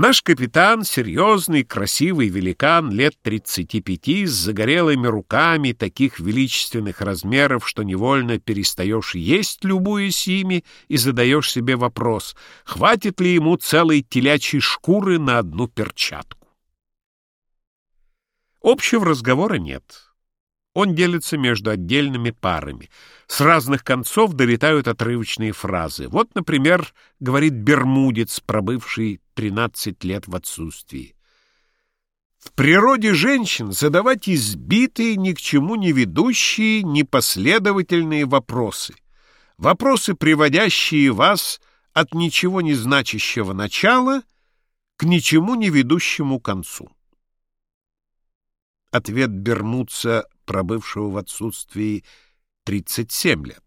Наш капитан — серьезный, красивый великан лет 35 с загорелыми руками таких величественных размеров, что невольно перестаешь есть, любуясь ими, и задаешь себе вопрос, хватит ли ему целой телячьей шкуры на одну перчатку. Общего разговора нет. Он делится между отдельными парами. С разных концов долетают отрывочные фразы. Вот, например, говорит бермудец, пробывший 13 лет в отсутствии. В природе женщин задавать избитые, ни к чему не ведущие, непоследовательные вопросы. Вопросы, приводящие вас от ничего не значащего начала к ничему не ведущему концу. Ответ Бермудца пробывшего в отсутствии 37 лет.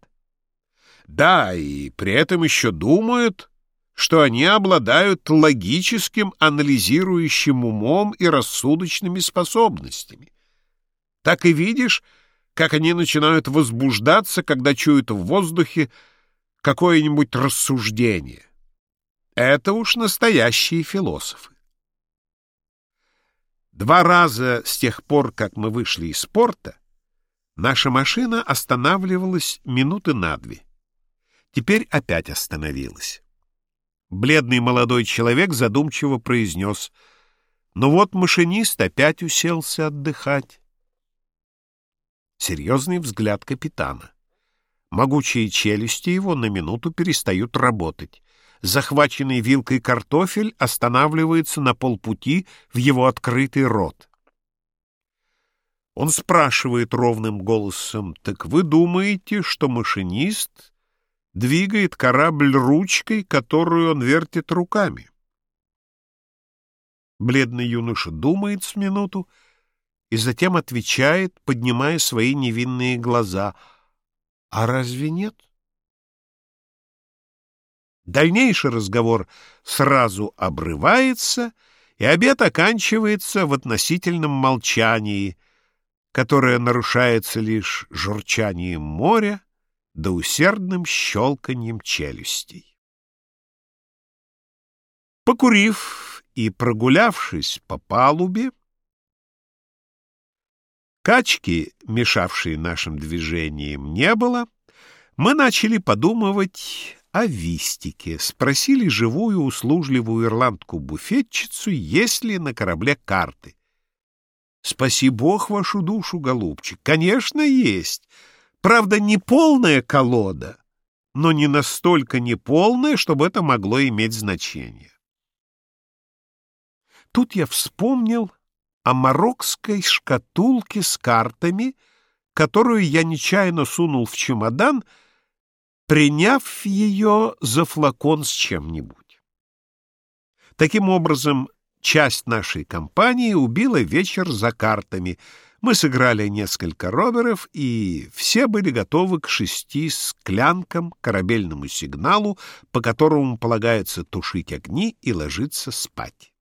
Да, и при этом еще думают, что они обладают логическим анализирующим умом и рассудочными способностями. Так и видишь, как они начинают возбуждаться, когда чуют в воздухе какое-нибудь рассуждение. Это уж настоящие философы. Два раза с тех пор, как мы вышли из порта, наша машина останавливалась минуты на две. Теперь опять остановилась. Бледный молодой человек задумчиво произнес, «Ну вот машинист опять уселся отдыхать». Серьезный взгляд капитана. Могучие челюсти его на минуту перестают работать захваченный вилкой картофель останавливается на полпути в его открытый рот. Он спрашивает ровным голосом, «Так вы думаете, что машинист двигает корабль ручкой, которую он вертит руками?» Бледный юноша думает с минуту и затем отвечает, поднимая свои невинные глаза, «А разве нет?» Дальнейший разговор сразу обрывается, и обед оканчивается в относительном молчании, которое нарушается лишь журчанием моря да усердным щелканьем челюстей. Покурив и прогулявшись по палубе, качки, мешавшие нашим движениям, не было, мы начали подумывать о вистике, спросили живую услужливую ирландку-буфетчицу, есть ли на корабле карты. Спаси Бог вашу душу, голубчик. Конечно, есть. Правда, не полная колода, но не настолько неполная, чтобы это могло иметь значение. Тут я вспомнил о марокской шкатулке с картами, которую я нечаянно сунул в чемодан — приняв ее за флакон с чем-нибудь. Таким образом, часть нашей компании убила вечер за картами. Мы сыграли несколько роберов, и все были готовы к шести склянкам, корабельному сигналу, по которому полагается тушить огни и ложиться спать.